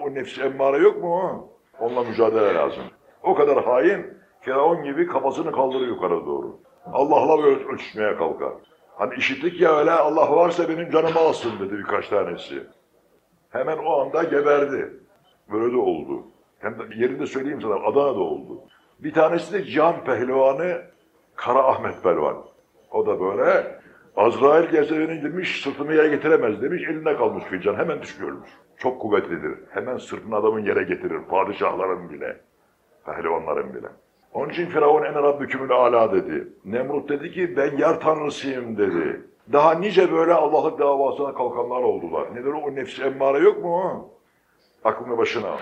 O nefsi emmare yok mu o? Onunla mücadele lazım. O kadar hain, Firavun gibi kafasını kaldırır yukarı doğru. Allah'la böyle ölçüşmeye kalkar. Hani işittik ya öyle Allah varsa benim canımı alsın dedi birkaç tanesi. Hemen o anda geberdi. Böyle de oldu. Hem de yerinde söyleyeyim sana Adana'da oldu. Bir tanesi de Cihan Pehlivanı Kara Ahmet Pelvan. O da böyle Azrail gelse beni demiş sırtımı yere getiremez demiş elinde kalmış fican hemen düşüyormuş. Çok kuvvetlidir. Hemen sırtını adamın yere getirir. Padişahların bile. Pehlivanların bile. Onun için Firavun en Rabbükümül ala dedi. Nemrut dedi ki ben yer tanrısıyım dedi. Daha nice böyle Allah'lık davasına kalkanlar oldular. Nedir o nefsi emmare yok mu? Aklını başına.